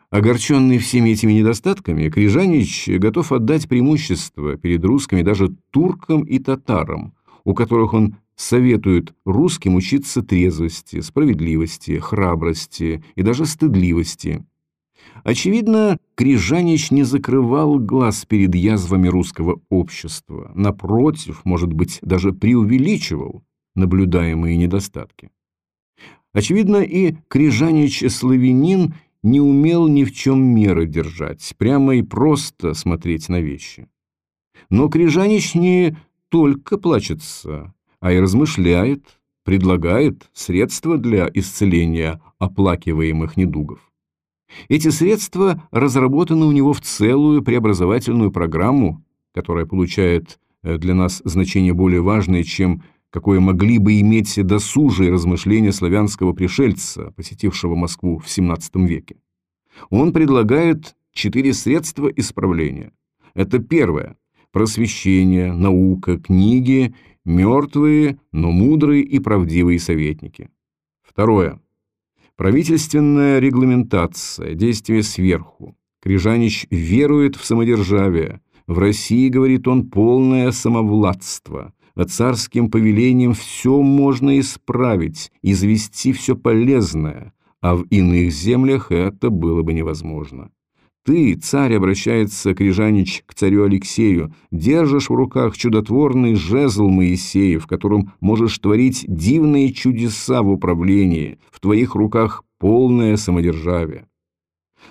Огорченный всеми этими недостатками, Крижанич готов отдать преимущество перед русскими даже туркам и татарам, у которых он советует русским учиться трезвости, справедливости, храбрости и даже стыдливости – Очевидно, Крижанич не закрывал глаз перед язвами русского общества, напротив, может быть, даже преувеличивал наблюдаемые недостатки. Очевидно, и Крижанич-славянин не умел ни в чем меры держать, прямо и просто смотреть на вещи. Но Крижанич не только плачется, а и размышляет, предлагает средства для исцеления оплакиваемых недугов. Эти средства разработаны у него в целую преобразовательную программу, которая получает э, для нас значение более важное, чем какое могли бы иметь досужие размышления славянского пришельца, посетившего Москву в XVII веке. Он предлагает четыре средства исправления. Это первое – просвещение, наука, книги, мертвые, но мудрые и правдивые советники. Второе – правительственная регламентация, действие сверху. Крижанич верует в самодержавие. В России, говорит он, полное самовладство. А царским повелением все можно исправить, извести все полезное, а в иных землях это было бы невозможно. Ты, царь, обращается Крижанич к царю Алексею, держишь в руках чудотворный жезл Моисея, в котором можешь творить дивные чудеса в управлении, в твоих руках полное самодержавие.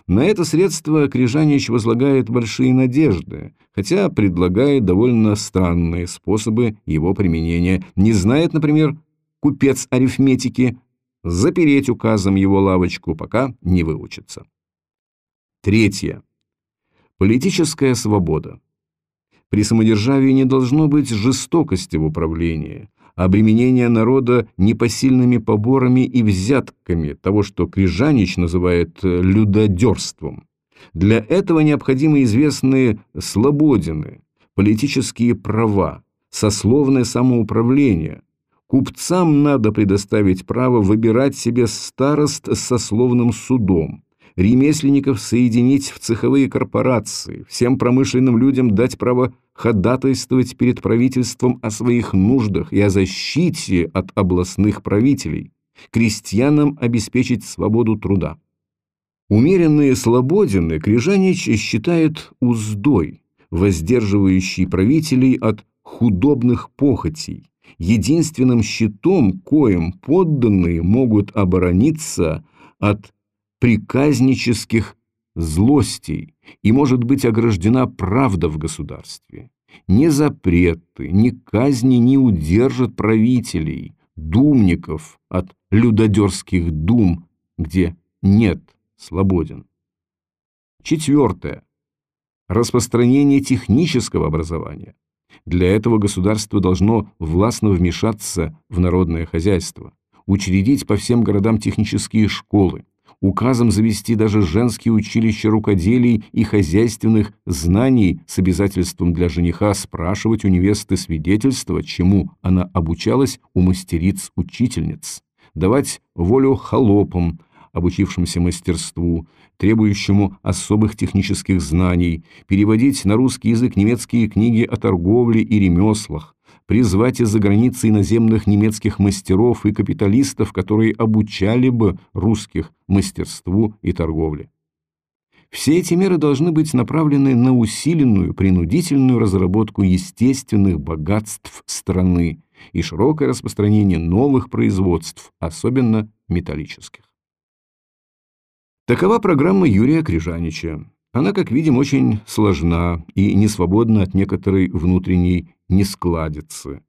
На это средство Крижанич возлагает большие надежды, хотя предлагает довольно странные способы его применения. Не знает, например, купец арифметики, запереть указом его лавочку, пока не выучится. Третье. Политическая свобода. При самодержавии не должно быть жестокости в управлении, обременения народа непосильными поборами и взятками, того, что Крижанич называет э, людодерством. Для этого необходимы известные слободины, политические права, сословное самоуправление. Купцам надо предоставить право выбирать себе старост сословным судом, ремесленников соединить в цеховые корпорации, всем промышленным людям дать право ходатайствовать перед правительством о своих нуждах и о защите от областных правителей, крестьянам обеспечить свободу труда. Умеренные слободины Крижанич считает уздой, воздерживающей правителей от худобных похотей, единственным щитом, коим подданные могут оборониться от приказнических злостей и может быть ограждена правда в государстве. Ни запреты, ни казни не удержат правителей, думников от людодерских дум, где нет свободен. Четвертое. Распространение технического образования. Для этого государство должно властно вмешаться в народное хозяйство, учредить по всем городам технические школы, указом завести даже женские училища рукоделий и хозяйственных знаний с обязательством для жениха спрашивать у невесты свидетельства, чему она обучалась у мастериц-учительниц, давать волю холопам, обучившимся мастерству, требующему особых технических знаний, переводить на русский язык немецкие книги о торговле и ремеслах, призвать из-за границы иноземных немецких мастеров и капиталистов, которые обучали бы русских мастерству и торговле. Все эти меры должны быть направлены на усиленную принудительную разработку естественных богатств страны и широкое распространение новых производств, особенно металлических. Такова программа Юрия Крижанича. Она, как видим, очень сложна и не свободна от некоторой внутренней нескладицы.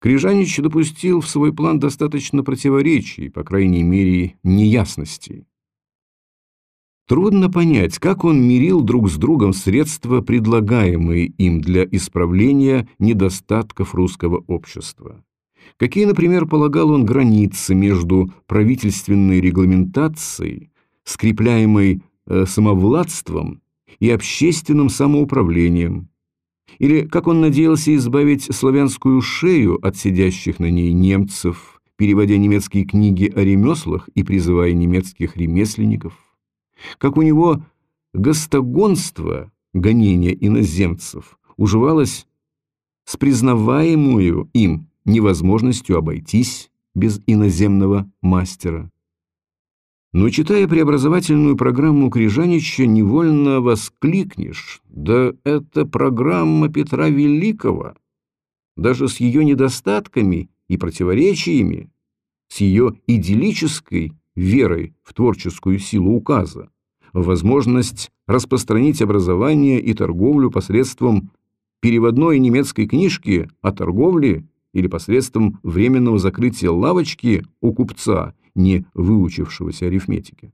Крижанич допустил в свой план достаточно противоречий, по крайней мере, неясностей. Трудно понять, как он мирил друг с другом средства, предлагаемые им для исправления недостатков русского общества. Какие, например, полагал он границы между правительственной регламентацией, скрепляемой самовладством и общественным самоуправлением, или как он надеялся избавить славянскую шею от сидящих на ней немцев, переводя немецкие книги о ремеслах и призывая немецких ремесленников, как у него гостогонство, гонение иноземцев, уживалось с признаваемую им невозможностью обойтись без иноземного мастера. Но читая преобразовательную программу Крижанича, невольно воскликнешь, да это программа Петра Великого, даже с ее недостатками и противоречиями, с ее идиллической верой в творческую силу указа, в возможность распространить образование и торговлю посредством переводной немецкой книжки о торговле или посредством временного закрытия лавочки у купца, не выучившегося арифметики.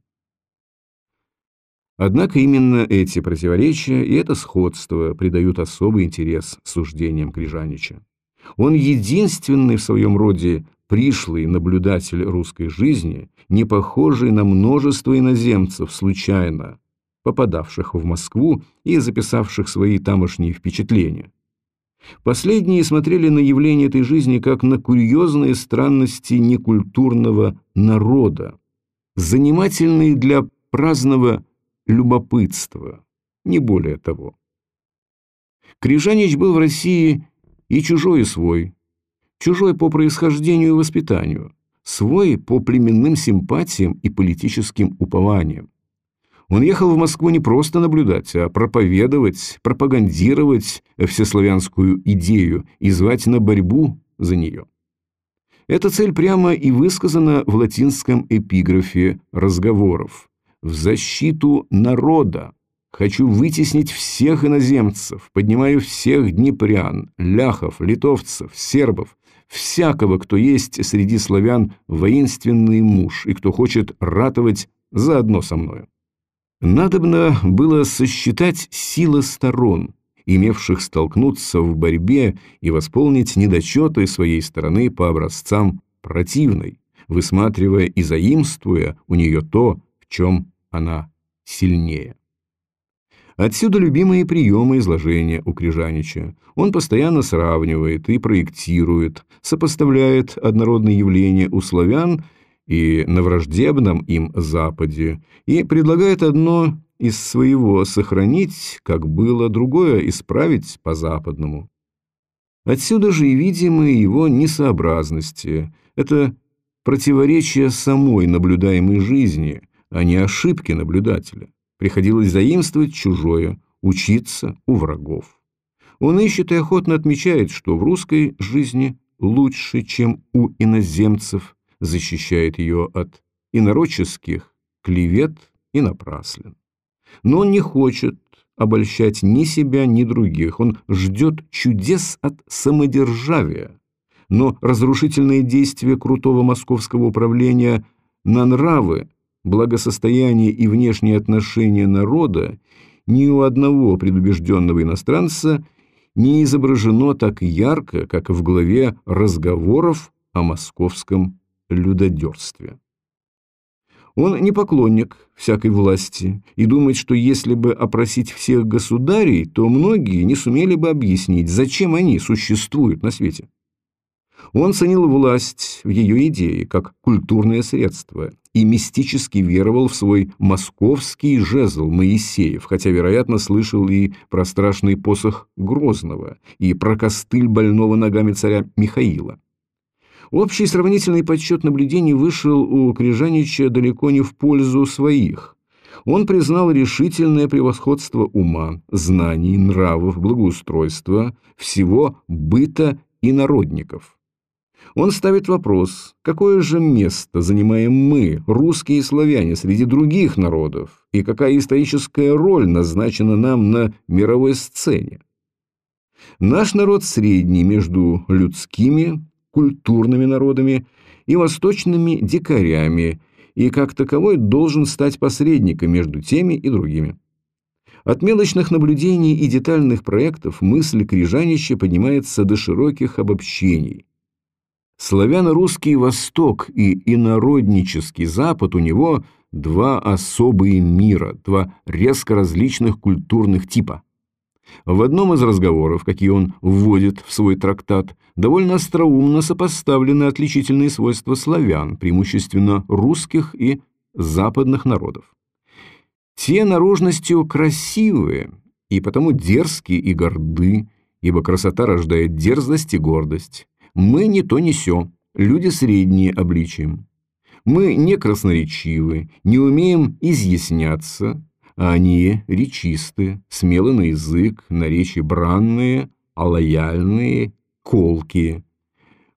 Однако именно эти противоречия и это сходство придают особый интерес суждениям Крижанича. Он единственный в своем роде пришлый наблюдатель русской жизни, не похожий на множество иноземцев, случайно попадавших в Москву и записавших свои тамошние впечатления. Последние смотрели на явления этой жизни как на курьезные странности некультурного народа, занимательные для праздного любопытства, не более того. Крижанич был в России и чужой, и свой. Чужой по происхождению и воспитанию, свой по племенным симпатиям и политическим упованиям. Он ехал в Москву не просто наблюдать, а проповедовать, пропагандировать всеславянскую идею и звать на борьбу за нее. Эта цель прямо и высказана в латинском эпиграфе разговоров «В защиту народа». Хочу вытеснить всех иноземцев, поднимаю всех днепрян, ляхов, литовцев, сербов, всякого, кто есть среди славян воинственный муж и кто хочет ратовать заодно со мною. Надобно было сосчитать силы сторон, имевших столкнуться в борьбе и восполнить недочеты своей стороны по образцам противной, высматривая и заимствуя у нее то, в чем она сильнее. Отсюда любимые приемы изложения у Крижанича. Он постоянно сравнивает и проектирует, сопоставляет однородные явления у славян и на враждебном им Западе и предлагает одно из своего сохранить, как было, другое исправить по-западному. Отсюда же и видимые его несообразности. Это противоречие самой наблюдаемой жизни, а не ошибки наблюдателя. Приходилось заимствовать чужое, учиться у врагов. Он ищет и охотно отмечает, что в русской жизни лучше, чем у иноземцев, защищает ее от инороческих клевет и напраслен. Но он не хочет обольщать ни себя, ни других. Он ждет чудес от самодержавия. Но разрушительные действия крутого московского управления на нравы благосостояние и внешние отношения народа ни у одного предубежденного иностранца не изображено так ярко, как в главе разговоров о московском людодерстве. Он не поклонник всякой власти и думает, что если бы опросить всех государей, то многие не сумели бы объяснить, зачем они существуют на свете. Он ценил власть в ее идее как культурное средство и мистически веровал в свой московский жезл Моисеев, хотя, вероятно, слышал и про страшный посох Грозного, и про костыль больного ногами царя Михаила. Общий сравнительный подсчет наблюдений вышел у Крижанича далеко не в пользу своих. Он признал решительное превосходство ума, знаний, нравов, благоустройства, всего быта и народников. Он ставит вопрос, какое же место занимаем мы, русские славяне, среди других народов, и какая историческая роль назначена нам на мировой сцене. Наш народ средний между людскими, культурными народами и восточными дикарями, и как таковой должен стать посредником между теми и другими. От мелочных наблюдений и детальных проектов мысль Крижанища поднимается до широких обобщений – Славяно-русский Восток и инороднический Запад у него два особые мира, два резко различных культурных типа. В одном из разговоров, какие он вводит в свой трактат, довольно остроумно сопоставлены отличительные свойства славян, преимущественно русских и западных народов. Те наружностью красивые и потому дерзкие и горды, ибо красота рождает дерзость и гордость. Мы не то не сё, люди средние обличием. Мы не красноречивы, не умеем изъясняться, они речисты, смелы на язык, наречия бранные, а лояльные, колкие.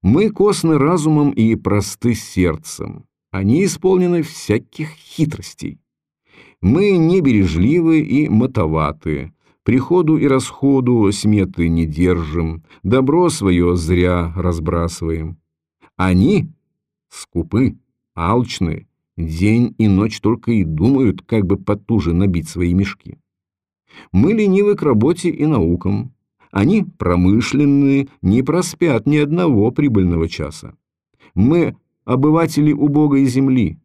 Мы косны разумом и просты сердцем, они исполнены всяких хитростей. Мы небережливы и мотоваты, Приходу и расходу сметы не держим, добро свое зря разбрасываем. Они скупы, алчны, день и ночь только и думают, как бы потуже набить свои мешки. Мы ленивы к работе и наукам. Они промышленные, не проспят ни одного прибыльного часа. Мы обыватели убогой земли.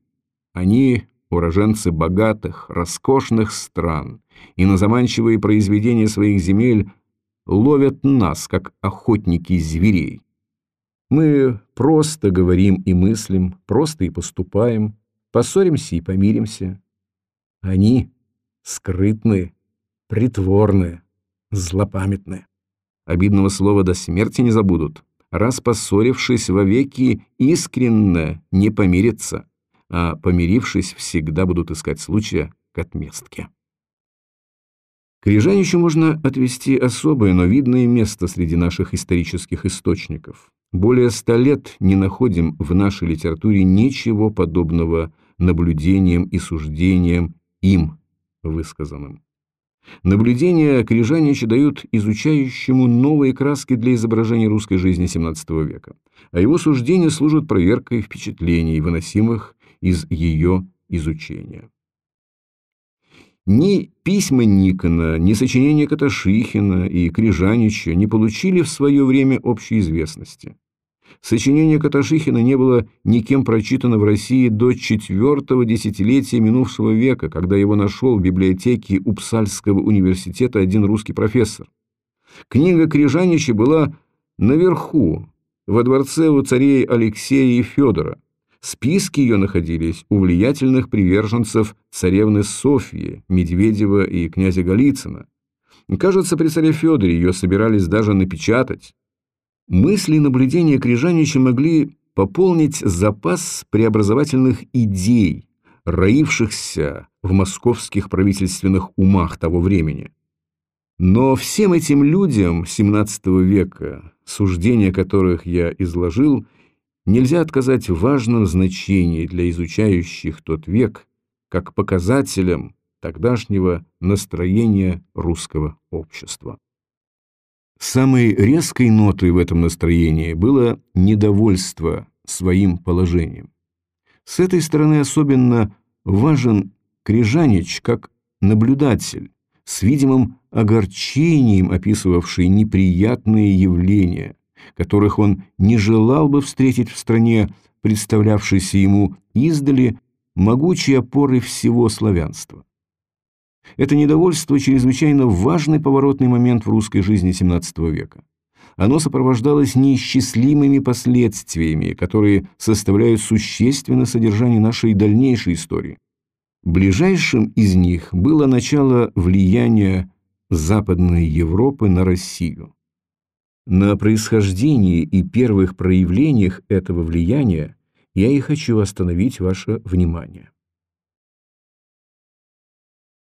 Они уроженцы богатых, роскошных стран, и на заманчивые произведения своих земель ловят нас, как охотники зверей. Мы просто говорим и мыслим, просто и поступаем, поссоримся и помиримся. Они скрытные, притворные, злопамятные. Обидного слова до смерти не забудут, раз поссорившись вовеки искренно не помирятся, а помирившись всегда будут искать случая к отместке. К Рязанищу можно отвести особое, но видное место среди наших исторических источников. Более ста лет не находим в нашей литературе ничего подобного наблюдениям и суждениям им высказанным. Наблюдения Крижанича дают изучающему новые краски для изображения русской жизни XVII века, а его суждения служат проверкой впечатлений, выносимых из ее изучения. Ни письма Никона, ни сочинения Каташихина и Крижанича не получили в свое время общей известности. Сочинение Каташихина не было никем прочитано в России до четвертого десятилетия минувшего века, когда его нашел в библиотеке Упсальского университета один русский профессор. Книга Крижанича была наверху, во дворце у царей Алексея и Федора. Списки ее находились у влиятельных приверженцев царевны Софьи, Медведева и князя Голицына. Кажется, при царе Федоре ее собирались даже напечатать. Мысли и наблюдения Крижанича могли пополнить запас преобразовательных идей, роившихся в московских правительственных умах того времени. Но всем этим людям XVII века, суждения которых я изложил – нельзя отказать важном значении для изучающих тот век как показателем тогдашнего настроения русского общества. Самой резкой нотой в этом настроении было недовольство своим положением. С этой стороны особенно важен Крижанич как наблюдатель, с видимым огорчением описывавший неприятные явления, которых он не желал бы встретить в стране, представлявшейся ему издали могучей опорой всего славянства. Это недовольство – чрезвычайно важный поворотный момент в русской жизни XVII века. Оно сопровождалось неисчислимыми последствиями, которые составляют существенное содержание нашей дальнейшей истории. Ближайшим из них было начало влияния Западной Европы на Россию. На происхождении и первых проявлениях этого влияния я и хочу остановить ваше внимание.